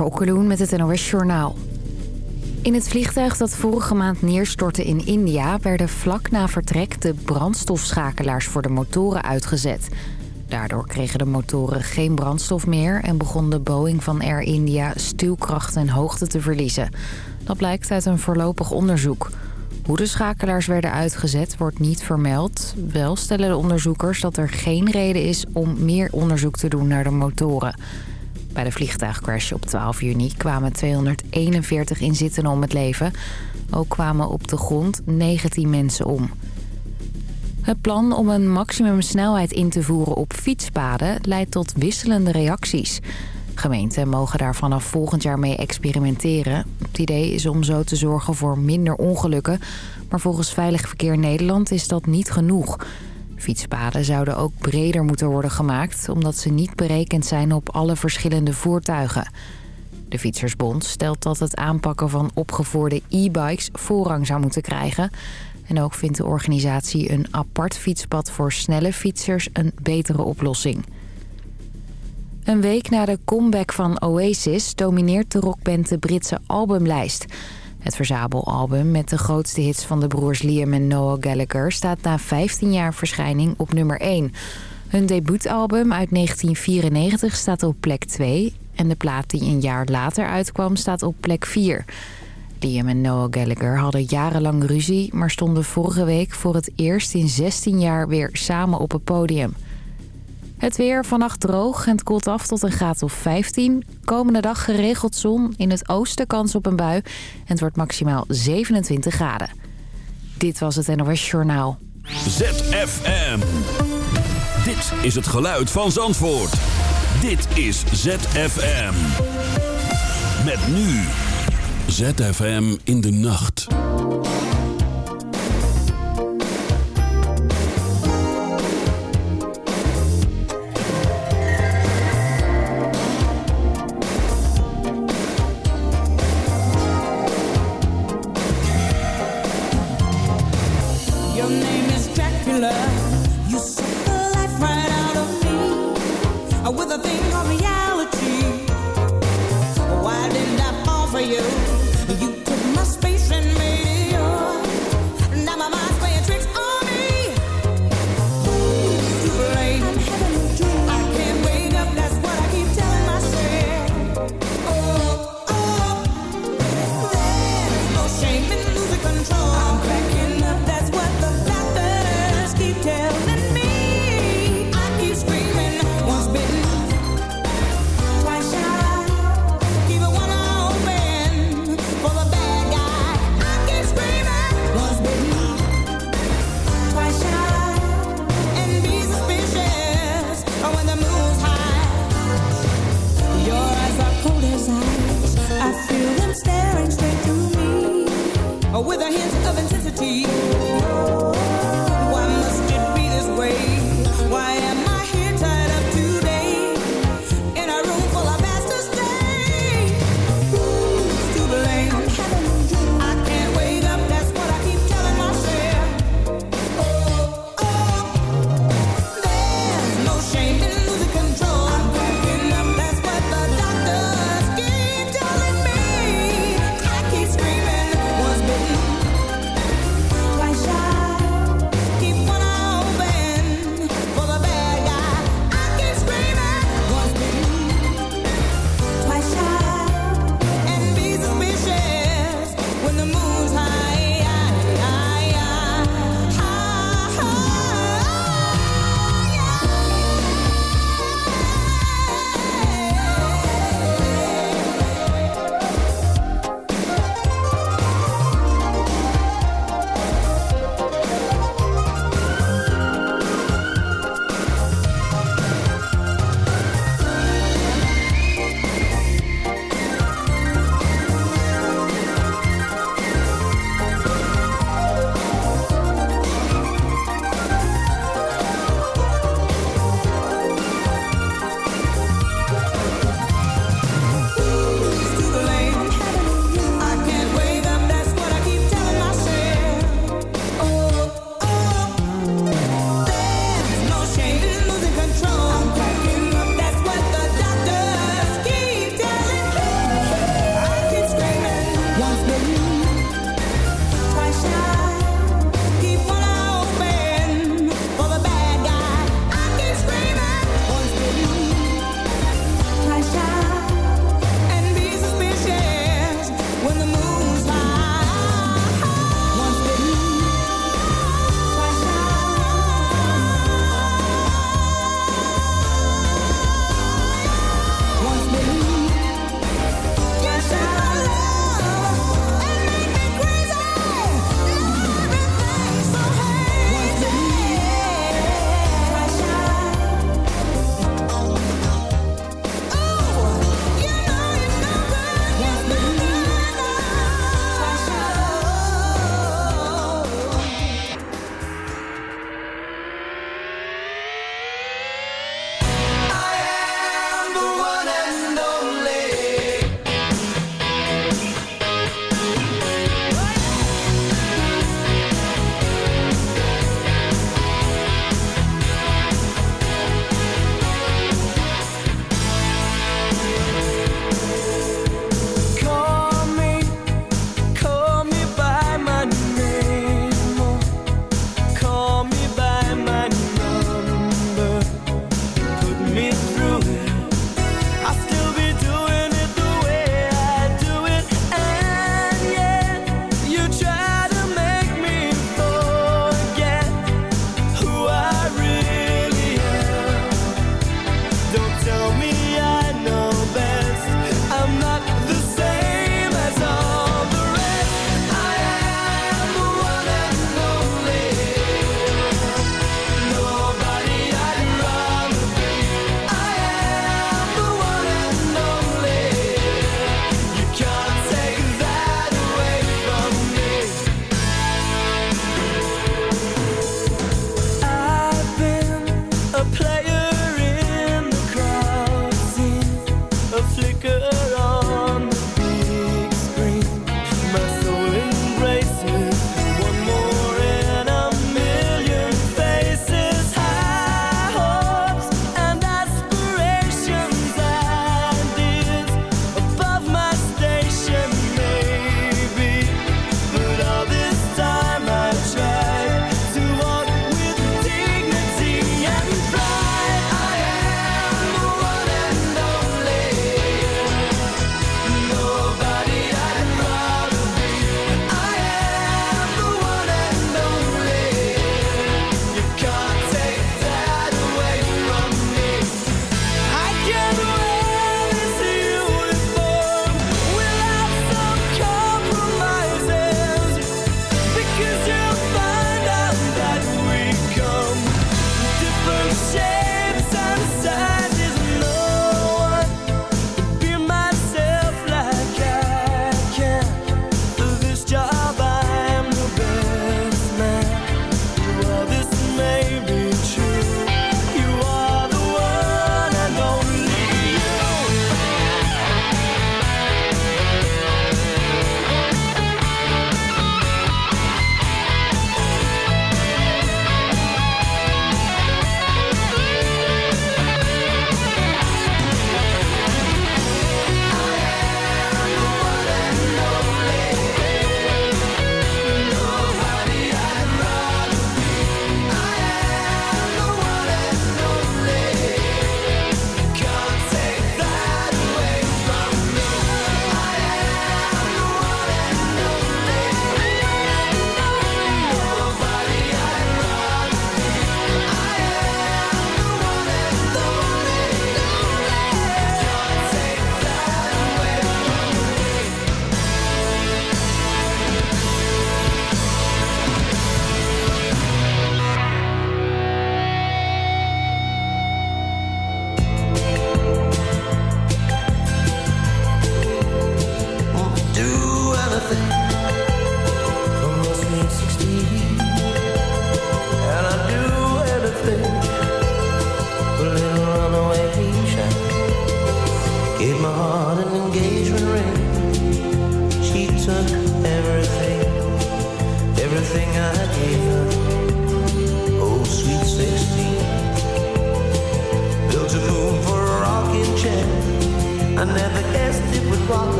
Okkeloen met het NOS Journaal. In het vliegtuig dat vorige maand neerstortte in India... werden vlak na vertrek de brandstofschakelaars voor de motoren uitgezet. Daardoor kregen de motoren geen brandstof meer... en begon de Boeing van Air India stuwkracht en hoogte te verliezen. Dat blijkt uit een voorlopig onderzoek. Hoe de schakelaars werden uitgezet wordt niet vermeld. Wel stellen de onderzoekers dat er geen reden is om meer onderzoek te doen naar de motoren... Bij de vliegtuigcrash op 12 juni kwamen 241 inzittenden om het leven. Ook kwamen op de grond 19 mensen om. Het plan om een maximumsnelheid in te voeren op fietspaden leidt tot wisselende reacties. Gemeenten mogen daar vanaf volgend jaar mee experimenteren. Het idee is om zo te zorgen voor minder ongelukken. Maar volgens Veilig Verkeer Nederland is dat niet genoeg. Fietspaden zouden ook breder moeten worden gemaakt... omdat ze niet berekend zijn op alle verschillende voertuigen. De Fietsersbond stelt dat het aanpakken van opgevoerde e-bikes voorrang zou moeten krijgen. En ook vindt de organisatie een apart fietspad voor snelle fietsers een betere oplossing. Een week na de comeback van Oasis domineert de rockband de Britse albumlijst... Het verzamelalbum met de grootste hits van de broers Liam en Noah Gallagher... staat na 15 jaar verschijning op nummer 1. Hun debuutalbum uit 1994 staat op plek 2... en de plaat die een jaar later uitkwam staat op plek 4... Liam en Noah Gallagher hadden jarenlang ruzie... maar stonden vorige week voor het eerst in 16 jaar weer samen op het podium. Het weer vannacht droog en het koelt af tot een graad of 15. Komende dag geregeld zon, in het oosten kans op een bui. En het wordt maximaal 27 graden. Dit was het NOS Journaal. ZFM. Dit is het geluid van Zandvoort. Dit is ZFM. Met nu. ZFM in de nacht.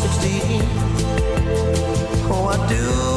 16. Oh, I do.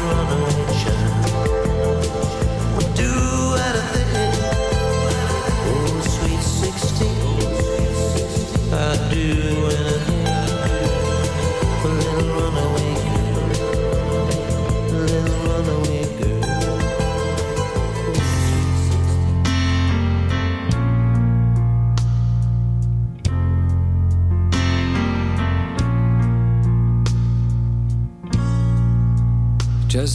run away.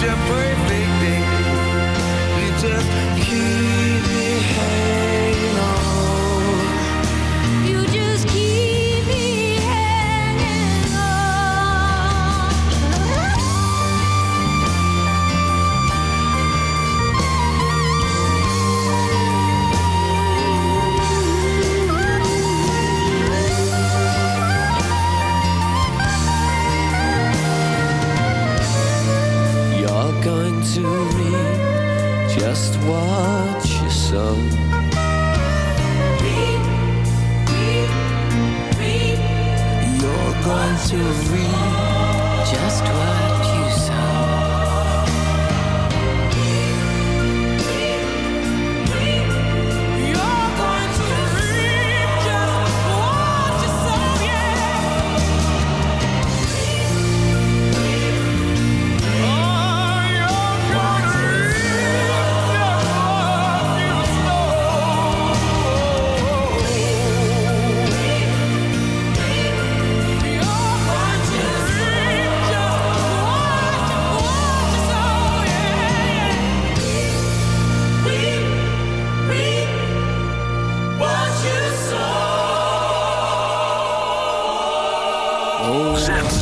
Such a perfect day. You just keep me hanging We.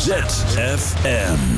ZFM.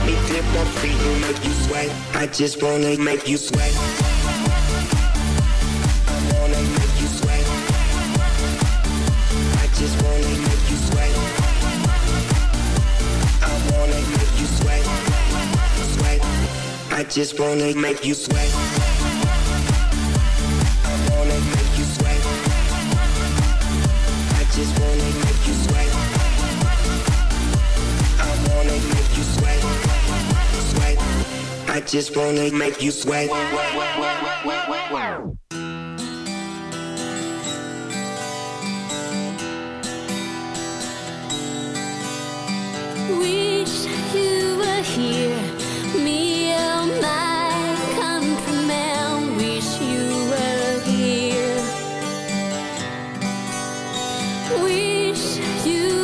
Let me my feet and make you sweat. I just wanna make you sweat. I wanna make you sweat. I just wanna make you sweat. I wanna make you sweat. Sweat. I just wanna make you sweat. Just wanna make you sweat. Wish you were here, me and my. Wish you were here. Wish you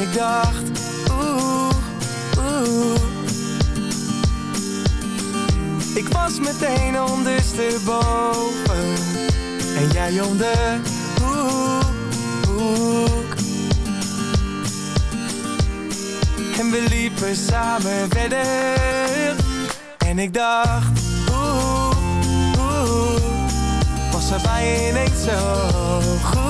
Ik dacht, oeh, oeh. Ik was meteen ondersteboven. En jij om de hoek. En we liepen samen verder. En ik dacht, oeh, oeh. Was er bij ineens zo goed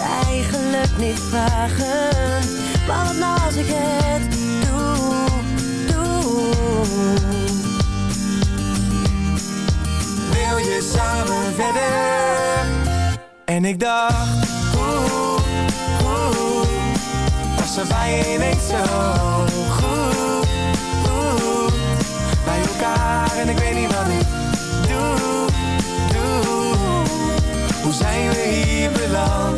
Eigenlijk niet vragen. Maar wat nou als ik het doe, doe. Wil je samen verder? En ik dacht, oeh, oeh. Was er bij ineens zo en ik weet niet wat ik doe, doe. Hoe zijn we hier beland?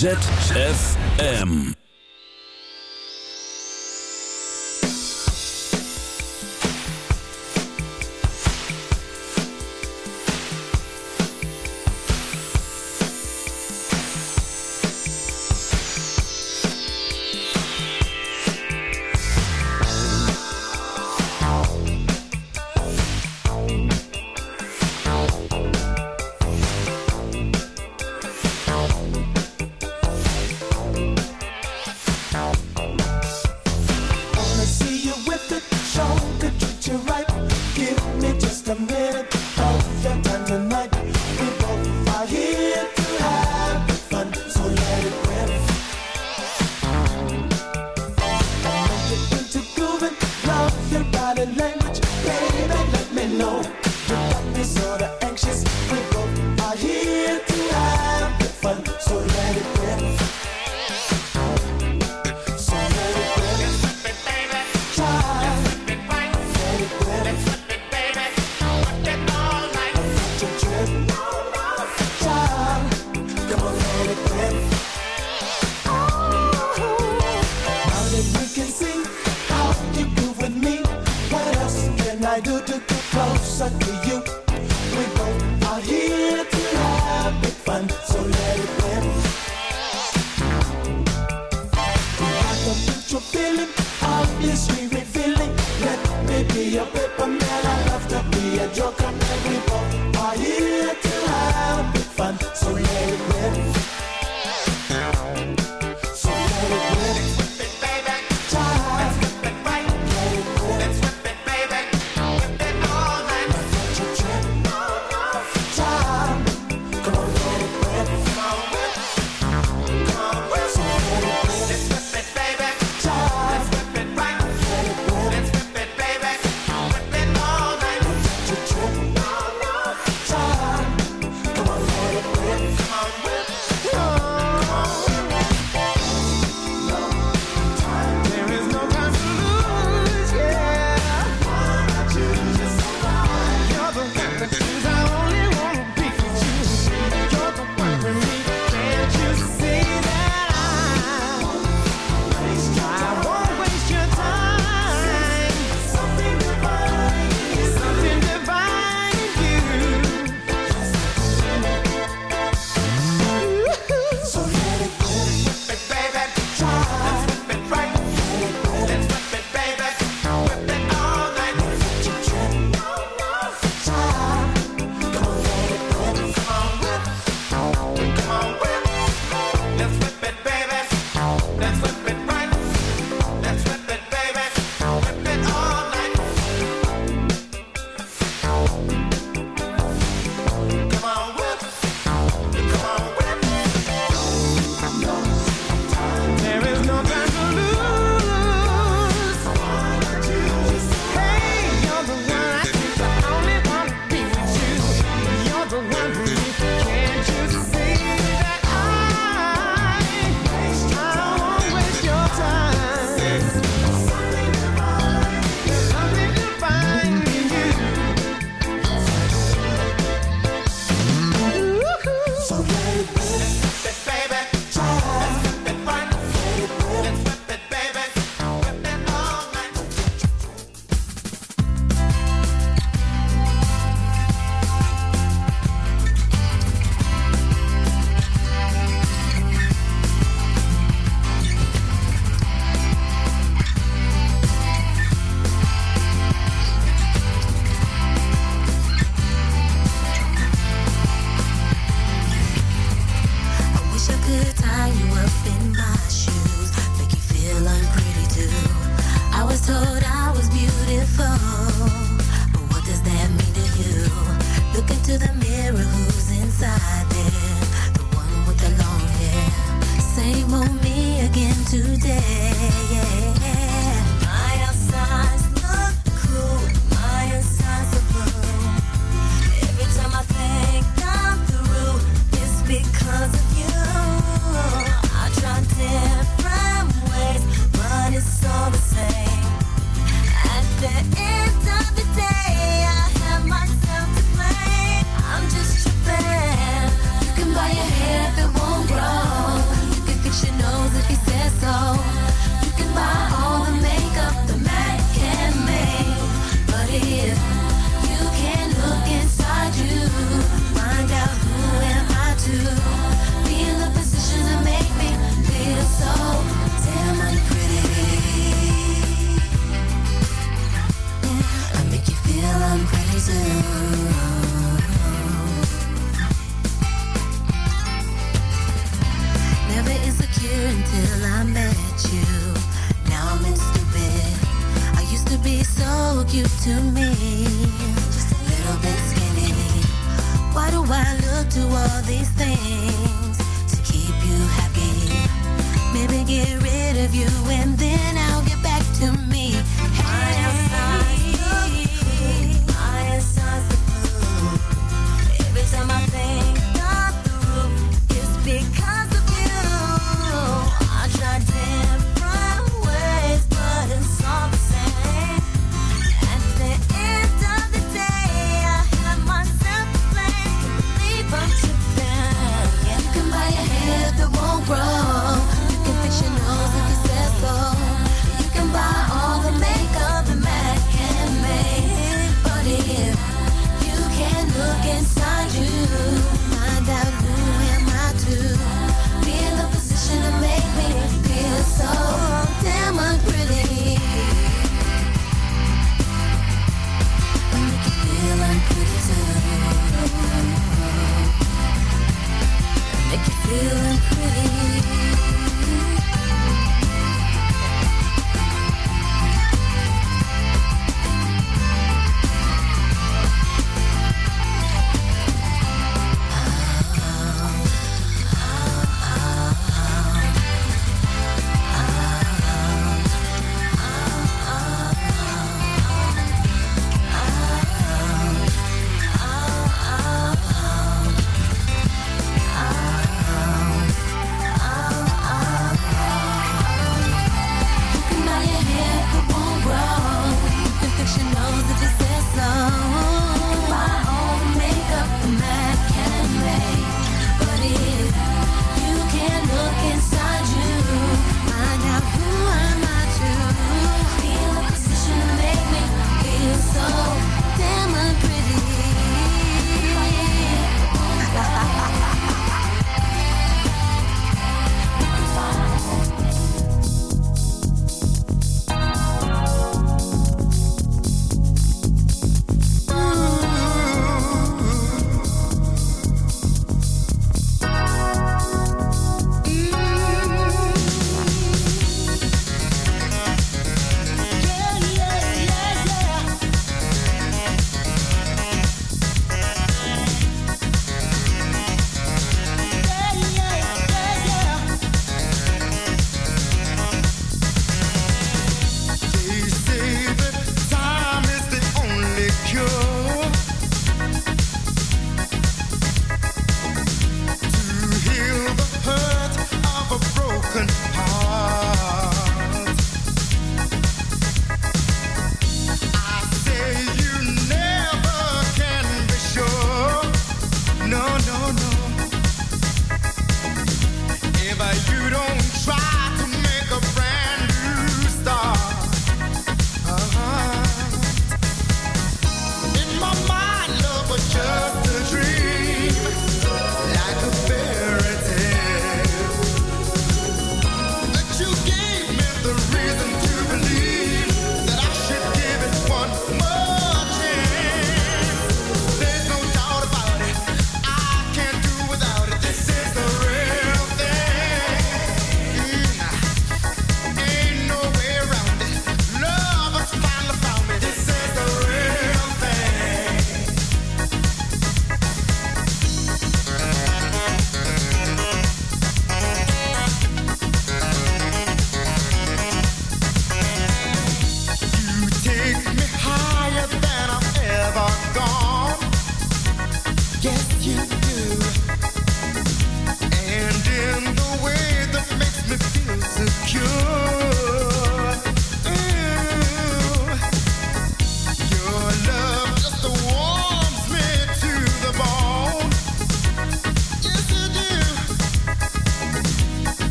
ZFM. to get closer to you. We both are here to have big fun, so let it rip. We have a mutual feeling, obviously revealing. Let me be your paper man, I love to be a joker, and we both are here.